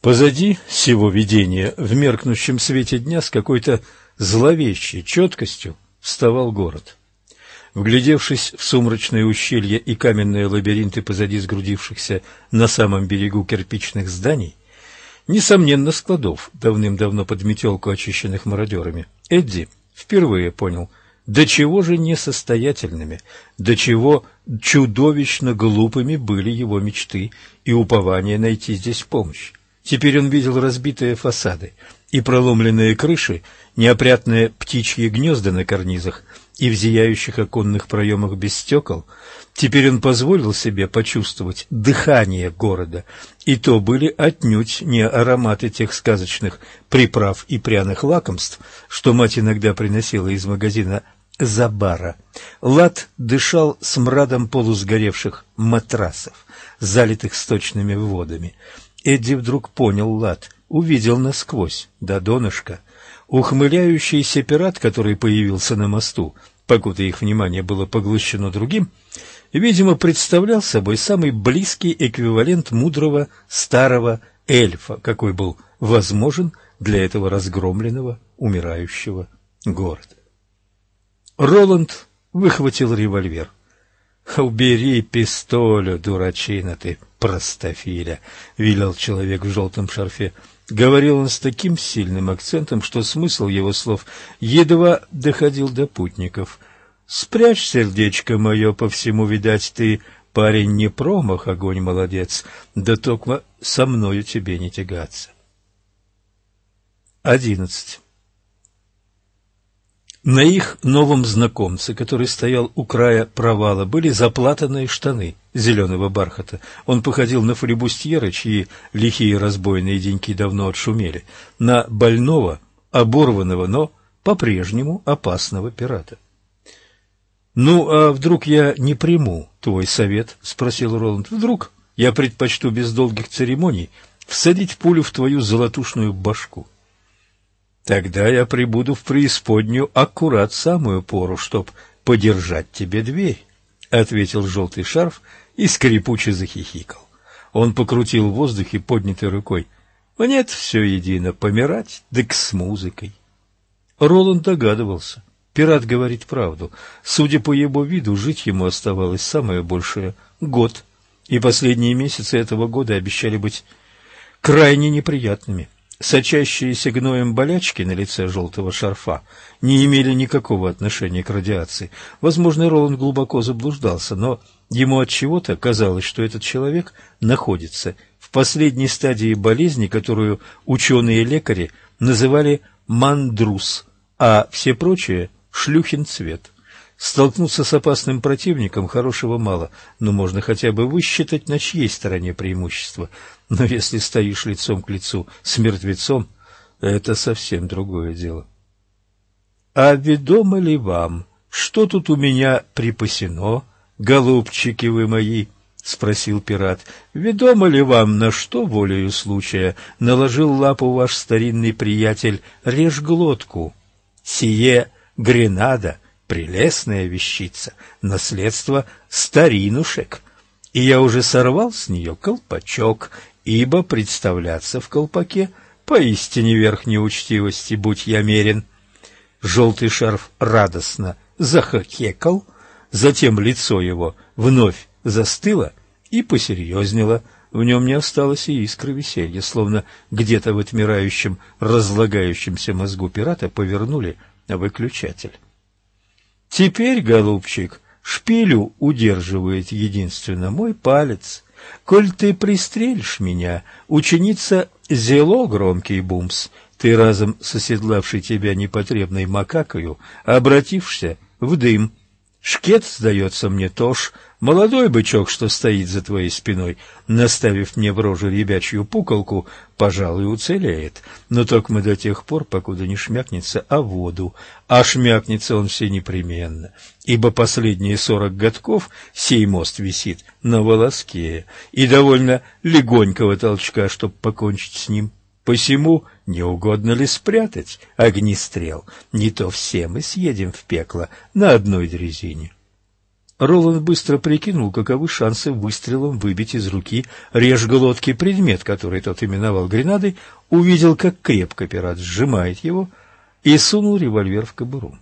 Позади сего видения в меркнущем свете дня с какой-то зловещей четкостью вставал город. Вглядевшись в сумрачные ущелья и каменные лабиринты позади сгрудившихся на самом берегу кирпичных зданий, несомненно, складов, давным-давно под метелку очищенных мародерами, Эдди впервые понял, до чего же несостоятельными, до чего чудовищно глупыми были его мечты и упование найти здесь помощь. Теперь он видел разбитые фасады и проломленные крыши, неопрятные птичьи гнезда на карнизах и в зияющих оконных проемах без стекол. Теперь он позволил себе почувствовать дыхание города, и то были отнюдь не ароматы тех сказочных приправ и пряных лакомств, что мать иногда приносила из магазина Забара. Лад дышал смрадом полусгоревших матрасов, залитых сточными водами. Эдди вдруг понял Лад, увидел насквозь, до донышка. Ухмыляющийся пират, который появился на мосту, покуда их внимание было поглощено другим, видимо, представлял собой самый близкий эквивалент мудрого старого эльфа, какой был возможен для этого разгромленного, умирающего города. Роланд выхватил револьвер. «Убери пистоля, дурачина ты, простофиля!» — велел человек в желтом шарфе. Говорил он с таким сильным акцентом, что смысл его слов едва доходил до путников. «Спрячь сердечко мое, по всему, видать, ты, парень, не промах, огонь молодец, да только со мною тебе не тягаться». Одиннадцать. На их новом знакомце, который стоял у края провала, были заплатанные штаны зеленого бархата. Он походил на флебустьера, чьи лихие разбойные деньки давно отшумели, на больного, оборванного, но по-прежнему опасного пирата. «Ну, а вдруг я не приму твой совет?» — спросил Роланд. «Вдруг я предпочту без долгих церемоний всадить пулю в твою золотушную башку?» Тогда я прибуду в преисподнюю аккурат самую пору, чтоб подержать тебе дверь, — ответил желтый шарф и скрипуче захихикал. Он покрутил в воздухе поднятой рукой. Нет, все едино, помирать, дык с музыкой. Роланд догадывался. Пират говорит правду. Судя по его виду, жить ему оставалось самое большее — год. И последние месяцы этого года обещали быть крайне неприятными. Сочащиеся гноем болячки на лице желтого шарфа не имели никакого отношения к радиации. Возможно, Роланд глубоко заблуждался, но ему от чего-то казалось, что этот человек находится в последней стадии болезни, которую ученые-лекари называли мандрус, а все прочие – шлюхин цвет. Столкнуться с опасным противником хорошего мало, но можно хотя бы высчитать, на чьей стороне преимущество. Но если стоишь лицом к лицу с мертвецом, это совсем другое дело. — А ведомо ли вам, что тут у меня припасено, голубчики вы мои? — спросил пират. — Ведомо ли вам, на что волею случая наложил лапу ваш старинный приятель Режглотку? Сие Гренада — прелестная вещица, наследство старинушек, и я уже сорвал с нее колпачок, ибо представляться в колпаке поистине верхней учтивости, будь я мерен. Желтый шарф радостно захокекал, затем лицо его вновь застыло и посерьезнело, в нем не осталось и искры веселья, словно где-то в отмирающем, разлагающемся мозгу пирата повернули выключатель. Теперь, голубчик, шпилю удерживает единственно мой палец. Коль ты пристрелишь меня, ученица зело громкий бумс, ты разом соседлавший тебя непотребной макакою, обратишься в дым. Шкет, сдается мне, тоже молодой бычок, что стоит за твоей спиной, наставив мне в рожу ребячью пуколку, пожалуй, уцелеет. Но только мы до тех пор, покуда не шмякнется о воду, а шмякнется он все непременно, ибо последние сорок годков сей мост висит на волоске, и довольно легонького толчка, чтоб покончить с ним. Посему не угодно ли спрятать огнестрел? Не то все мы съедем в пекло на одной дрезине. Роланд быстро прикинул, каковы шансы выстрелом выбить из руки режь глотки предмет, который тот именовал гренадой, увидел, как крепко пират сжимает его, и сунул револьвер в кобуру.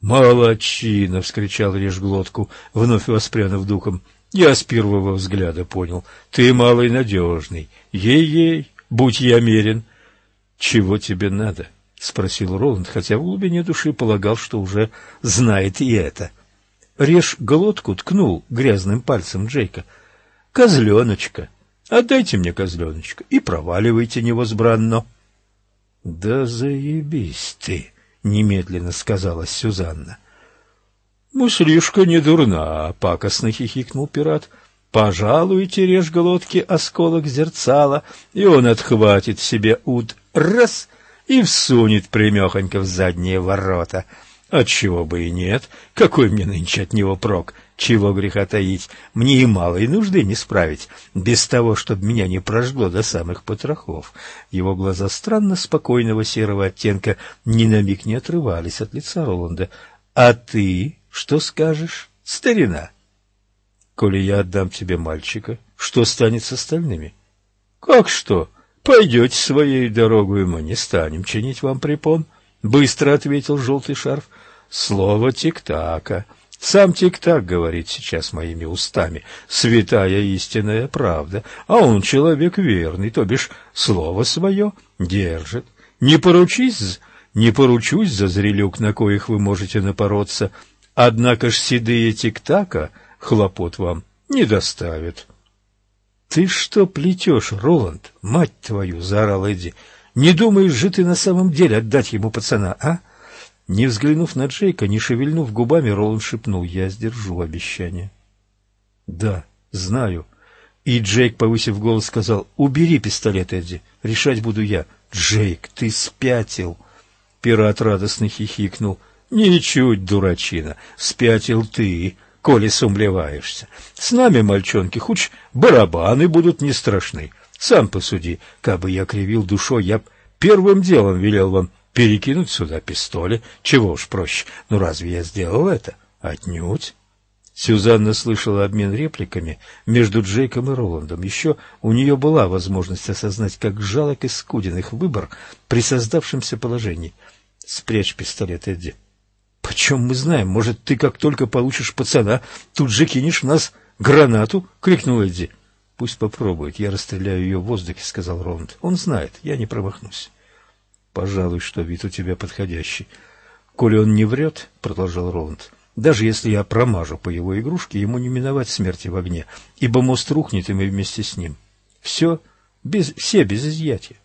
«Молодчина!» — вскричал режь глотку, вновь воспрянув духом. «Я с первого взгляда понял. Ты малый надежный. Ей-ей, будь я мерен!» «Чего тебе надо?» — спросил Роланд, хотя в глубине души полагал, что уже знает и это. — режь глотку, ткнул грязным пальцем Джейка. «Козленочка! Отдайте мне козленочка и проваливайте невозбранно!» «Да заебись ты!» — немедленно сказала Сюзанна. «Мыслишка не дурна!» — пакостно хихикнул пират. «Пожалуйте, режь глотки осколок зерцала, и он отхватит себе ут раз и всунет примехонько в задние ворота». Отчего бы и нет. Какой мне нынче от него прок? Чего греха таить? Мне и малой нужды не справить, без того, чтобы меня не прожгло до самых потрохов. Его глаза странно спокойного серого оттенка ни на миг не отрывались от лица Роланда. А ты что скажешь, старина? Коли я отдам тебе мальчика, что станет с остальными? Как что? Пойдете своей дорогой, мы не станем чинить вам препон. — быстро ответил желтый шарф. Слово тик-така. Сам тик-так говорит сейчас моими устами. Святая истинная правда. А он человек верный, то бишь слово свое держит. Не поручись, не поручусь за зрелюк, на коих вы можете напороться. Однако ж седые тик-така хлопот вам не доставят. — Ты что плетешь, Роланд, мать твою, — заорал Эдди. — Не думаешь же ты на самом деле отдать ему пацана, а? — не взглянув на Джейка, не шевельнув губами, Роланд шепнул, «Я сдержу обещание». «Да, знаю». И Джейк, повысив голос, сказал, «Убери пистолет, Эдди, решать буду я». «Джейк, ты спятил!» Пират радостно хихикнул. «Ничуть, дурачина, спятил ты, коли сумлеваешься. С нами, мальчонки, хоть барабаны будут не страшны. Сам посуди, как бы я кривил душой, я б первым делом велел вам перекинуть сюда пистоли. Чего уж проще. Ну разве я сделал это? Отнюдь. Сюзанна слышала обмен репликами между Джейком и Роландом. Еще у нее была возможность осознать, как жалок и скуден их выбор при создавшемся положении. «Спрячь пистолет, Эдди». «Почем мы знаем? Может, ты, как только получишь пацана, тут же кинешь в нас гранату?» — крикнул Эдди. «Пусть попробует. Я расстреляю ее в воздухе», — сказал Роланд. «Он знает. Я не промахнусь». Пожалуй, что вид у тебя подходящий. Коли он не врет, — продолжал Роланд, — даже если я промажу по его игрушке, ему не миновать смерти в огне, ибо мост рухнет, и мы вместе с ним. Все, без, все без изъятия.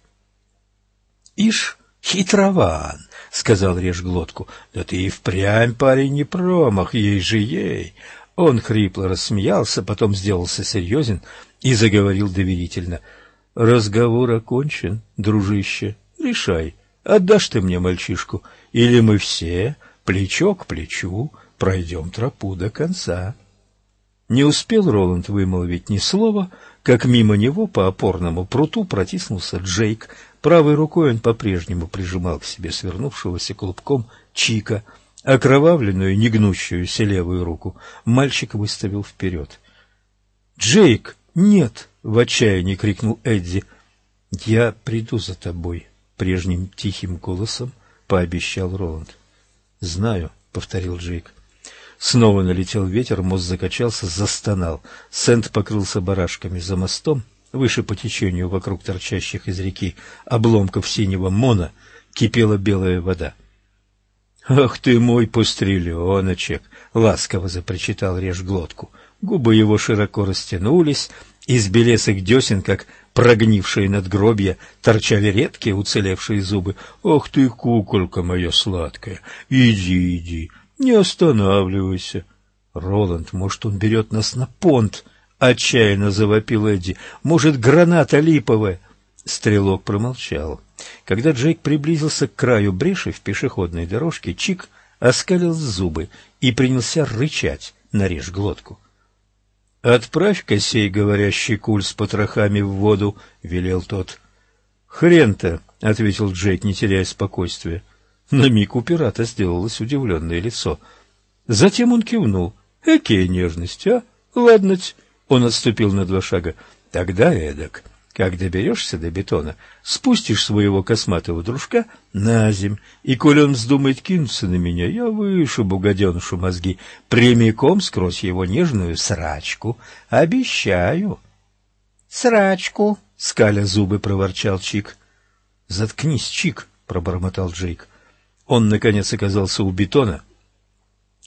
Ишь, хитрован, — сказал режь глотку, — да ты и впрямь, парень, не промах, ей же ей. Он хрипло рассмеялся, потом сделался серьезен и заговорил доверительно. — Разговор окончен, дружище. Решай, отдашь ты мне мальчишку, или мы все, плечо к плечу, пройдем тропу до конца. Не успел Роланд вымолвить ни слова, как мимо него по опорному пруту протиснулся Джейк. Правой рукой он по-прежнему прижимал к себе свернувшегося клубком Чика. Окровавленную, негнущуюся левую руку мальчик выставил вперед. «Джейк, нет!» — в отчаянии крикнул Эдди. «Я приду за тобой», прежним тихим голосом пообещал Роланд. «Знаю», — повторил Джейк. Снова налетел ветер, мост закачался, застонал. Сент покрылся барашками за мостом, выше по течению вокруг торчащих из реки обломков синего мона кипела белая вода. «Ах ты мой постреленочек!» — ласково запричитал режь глотку. Губы его широко растянулись, из белесых десен, как прогнившие надгробья, торчали редкие уцелевшие зубы. «Ох ты, куколка моя сладкая! Иди, иди, не останавливайся!» «Роланд, может, он берет нас на понт?» — отчаянно завопил Эдди. «Может, граната липовая?» Стрелок промолчал. Когда Джейк приблизился к краю бреши в пешеходной дорожке, Чик оскалил зубы и принялся рычать, нарежь глотку. «Отправь-ка сей говорящий куль с потрохами в воду», — велел тот. «Хрен-то», — ответил Джейк, не теряя спокойствия. На миг у пирата сделалось удивленное лицо. Затем он кивнул. Какие нежности, а? ладно Он отступил на два шага. Тогда, эдак, как доберешься до бетона, спустишь своего косматого дружка на земь, и, коли он вздумает кинуться на меня, я вышибу гаденышу мозги, прямиком скрозь его нежную срачку. Обещаю. — Срачку, — скаля зубы проворчал Чик. — Заткнись, Чик, — пробормотал Джейк. Он, наконец, оказался у бетона,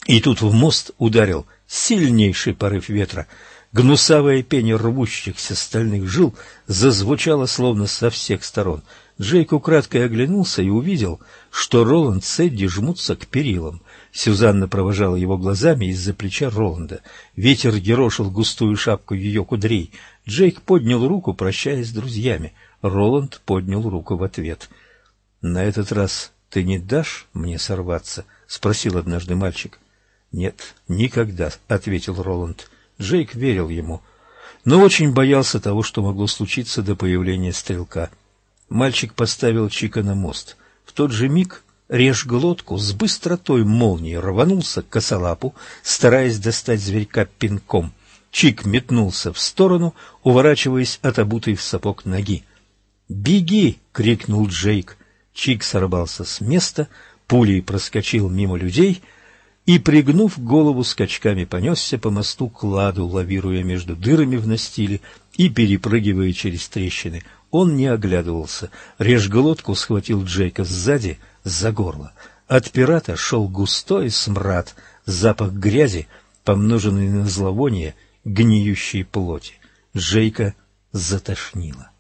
и тут в мост ударил сильнейший порыв ветра — Гнусавое пение рвущихся стальных жил зазвучало словно со всех сторон. Джейк украдкой оглянулся и увидел, что Роланд с Эдди жмутся к перилам. Сюзанна провожала его глазами из-за плеча Роланда. Ветер ерошил густую шапку ее кудрей. Джейк поднял руку, прощаясь с друзьями. Роланд поднял руку в ответ. — На этот раз ты не дашь мне сорваться? — спросил однажды мальчик. — Нет, никогда, — ответил Роланд. Джейк верил ему, но очень боялся того, что могло случиться до появления стрелка. Мальчик поставил Чика на мост. В тот же миг режь глотку с быстротой молнии рванулся к косолапу, стараясь достать зверька пинком. Чик метнулся в сторону, уворачиваясь от обутой в сапог ноги. «Беги!» — крикнул Джейк. Чик сорвался с места, пулей проскочил мимо людей — и, пригнув голову, скачками понесся по мосту к ладу, лавируя между дырами в настиле и перепрыгивая через трещины. Он не оглядывался. Режь-глотку схватил Джейка сзади за горло. От пирата шел густой смрад, запах грязи, помноженный на зловоние гниющей плоти. Джейка затошнило.